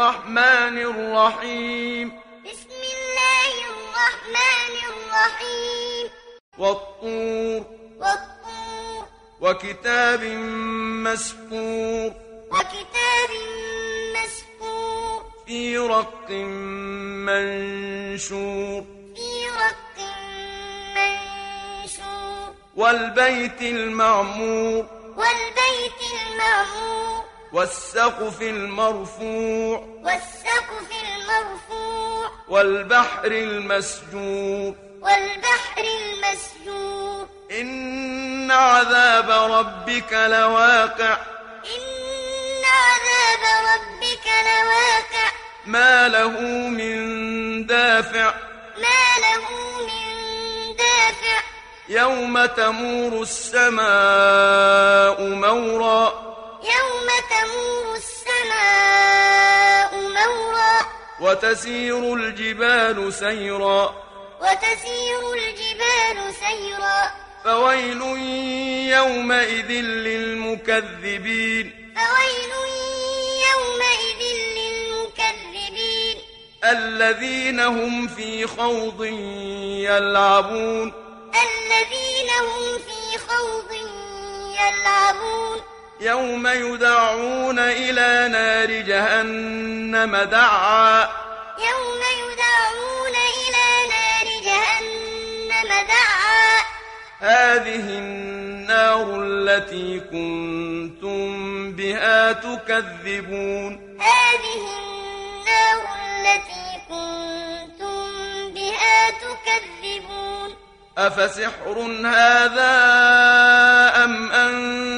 الرحمن الرحيم. بسم الله الرحمن الرحيم. والطور. والطور. وكتاب مسفور وكتاب مسكور في رق منشور. في رق منشور. والبيت المعمور. والبيت المعمور. والسقف المرفوع والسقف المرفوع والبحر المسجور والبحر المسجور إن عذاب ربك لواقع إن عذاب ربك لواقع ما له من دافع ما له من دافع يوم تمور السماء مورا تمور السماء مورا وتسير الجبال سيرا وتسير الجبال سيرا فويل يومئذ للمكذبين فويل يومئذ للمكذبين الذين هم في خوض يلعبون الذين هم في خوض يلعبون يوم يدعون إلى نار جهنم دعا. يوم يدعون إلى نار جهنم دعا. هذه النار التي كنتم بها تكذبون. هذه النار التي كنتم بها تكذبون. أفسحر هذا أم أنتم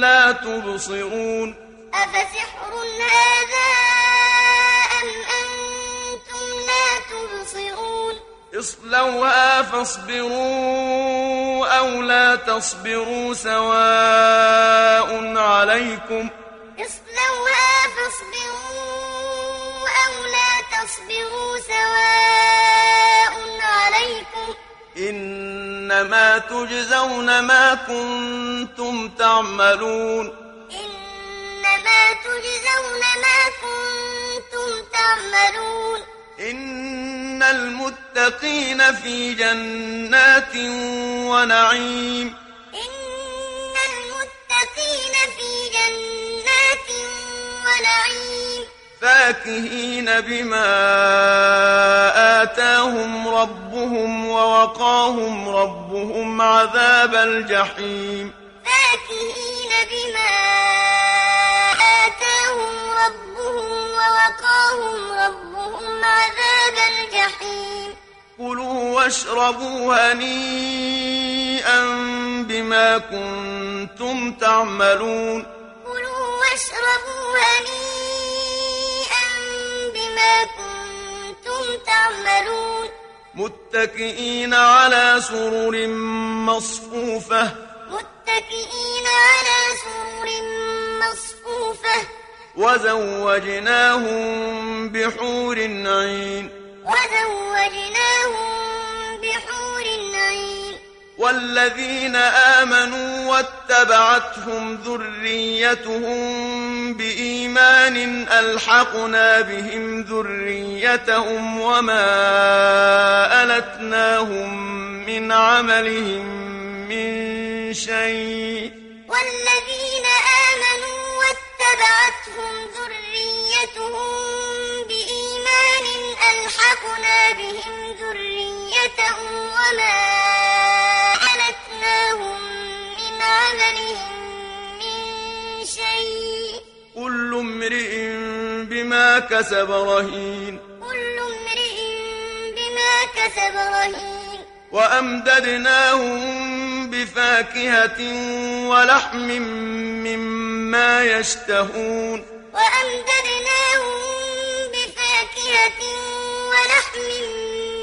لا تبصرون. أفسحر هذا أم أنتم لا تبصرون؟ اصلوها فاصبروا أو لا تصبروا سواء عليكم. اصلوها فاصبروا أو لا تصبروا سواء عليكم. إنما تجزون ما كنتم تعملون. إنما تجزون ما كنتم تعملون. إن المتقين في جنات ونعيم. فاكهين بما آتاهم ربهم ووقاهم ربهم عذاب الجحيم. فاكهين بما آتاهم ربهم ووقاهم ربهم عذاب الجحيم. كلوا واشربوا هنيئا بما كنتم تعملون. كلوا واشربوا هنيئا بما كنتم تعملون. متكئين على سرر مصفوفة. متكئين على سرر مصفوفة. وزوجناهم بحور عين. وزوجناهم بحور عين. والذين آمنوا واتبعتهم ذريتهم بإيمان ألحقنا بهم ذريتهم وما ألتناهم من عملهم من شيء. والذين آمنوا واتبعتهم ذريتهم بإيمان ألحقنا بهم ذريتهم وما امرئ بما كسب رهين. كل امرئ بما كسب رهين. وأمددناهم بفاكهة ولحم مما يشتهون. وأمددناهم بفاكهة ولحم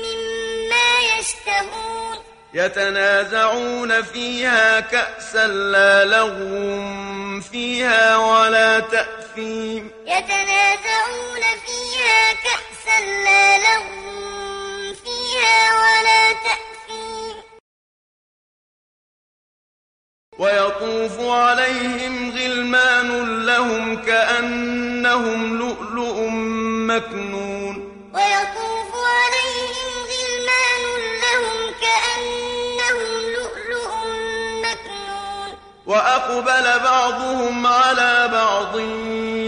مما يشتهون. يتنازعون فيها كأسا لا لغو فيها ولا تأثيم يتنازعون فيها كأسا لا لغو فيها ولا تأثيم. ويطوف عليهم غلمان لهم كأنهم لؤلؤ مكنون. ويطوف عليهم غلمان لهم كأنهم لؤلؤ مكنون. وأقبل بعضهم على بعض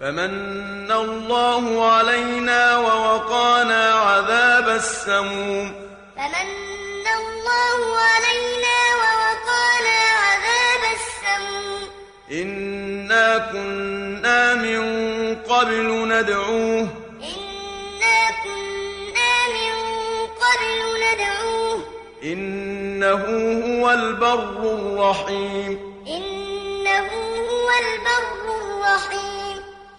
فمن الله علينا ووقانا عذاب السموم. فمن الله علينا ووقانا عذاب السموم. إنا كنا من قبل ندعوه. إنا كنا من قبل ندعوه. إنه هو البر الرحيم. إنه هو البر الرحيم.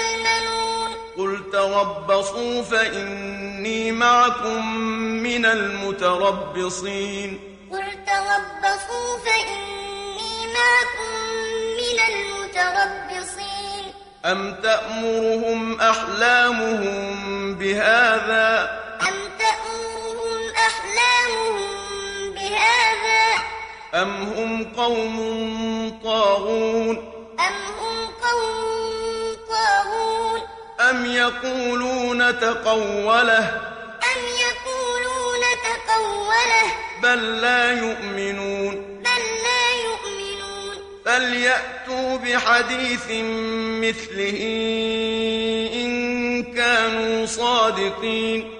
المنون قل تربصوا فإني معكم من المتربصين. قل تربصوا فإني معكم من المتربصين. أم تأمرهم أحلامهم بهذا؟ أم تأمرهم أحلامهم بهذا؟ أم هم قوم طاغون؟ أم هم يقولون تقوله. أم يقولون تقوله؟ بل لا يؤمنون. بل لا يؤمنون. فليأتوا بحديث مثله إن كانوا صادقين.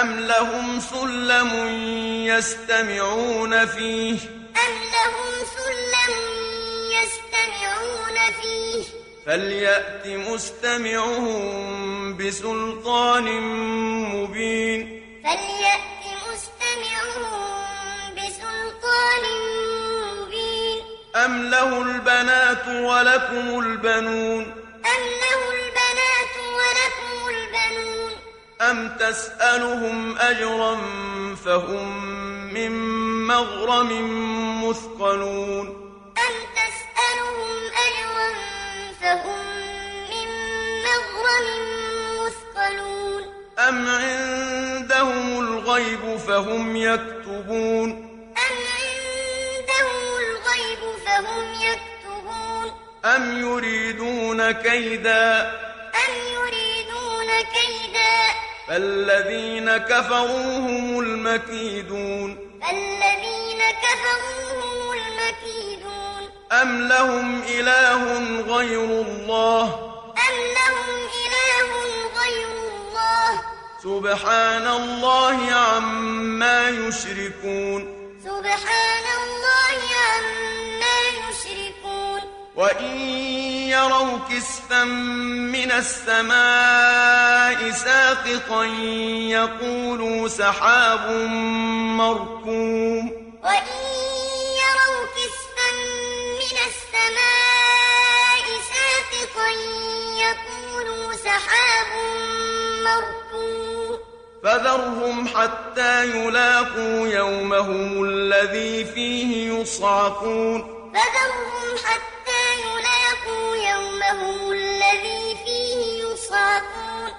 أم لهم سلم يستمعون فيه أم لهم سلم يستمعون فيه فليأت مستمعهم بسلطان مبين فليأت مستمعهم بسلطان مبين أم له البنات ولكم البنون أم تسألهم أجرا فهم من مغرم مثقلون أم تسألهم أجرا فهم من مغرم مثقلون أم عندهم الغيب فهم يكتبون أم عندهم الغيب فهم يكتبون أم يريدون كيدا أم يريدون كيدا فالذين كفروا هم المكيدون. فالذين كفروا هم المكيدون. أم لهم إله غير الله؟ أم لهم إله غير الله؟ سبحان الله عما يشركون. سبحان الله عما يشركون. وإن يروا كسفا من السماء ساقطا يقولوا سحاب مركوم. وإن يروا كسفا من السماء ساقطا يقولوا سحاب مركوم. فذرهم حتى يلاقوا يومهم الذي فيه يصعقون. فذرهم يومهم الذي فيه يصعقون.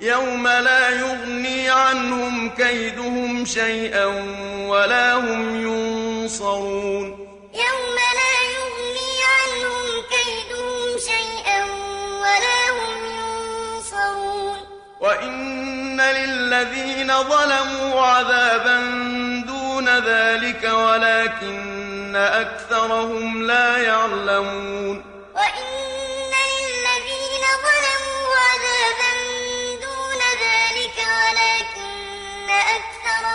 يوم لا يغني عنهم كيدهم شيئا ولا هم ينصرون. يوم لا يغني عنهم كيدهم شيئا ولا هم ينصرون. وإن للذين ظلموا عذابا دون ذلك ولكن أكثرهم لا يعلمون. وإن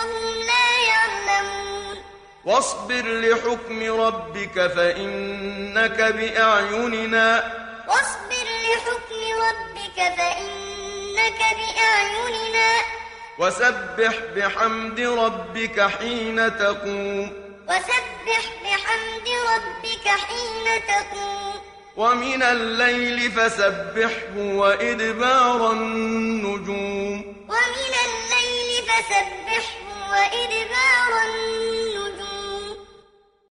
أكثرهم لا يعلمون. واصبر لحكم ربك فإنك بأعيننا. واصبر لحكم ربك فإنك بأعيننا. وسبح بحمد ربك حين تقوم. وسبح بحمد ربك حين تقوم. ومن الليل فسبحه وإدبار النجوم. ومن الليل فسبحه وإدبار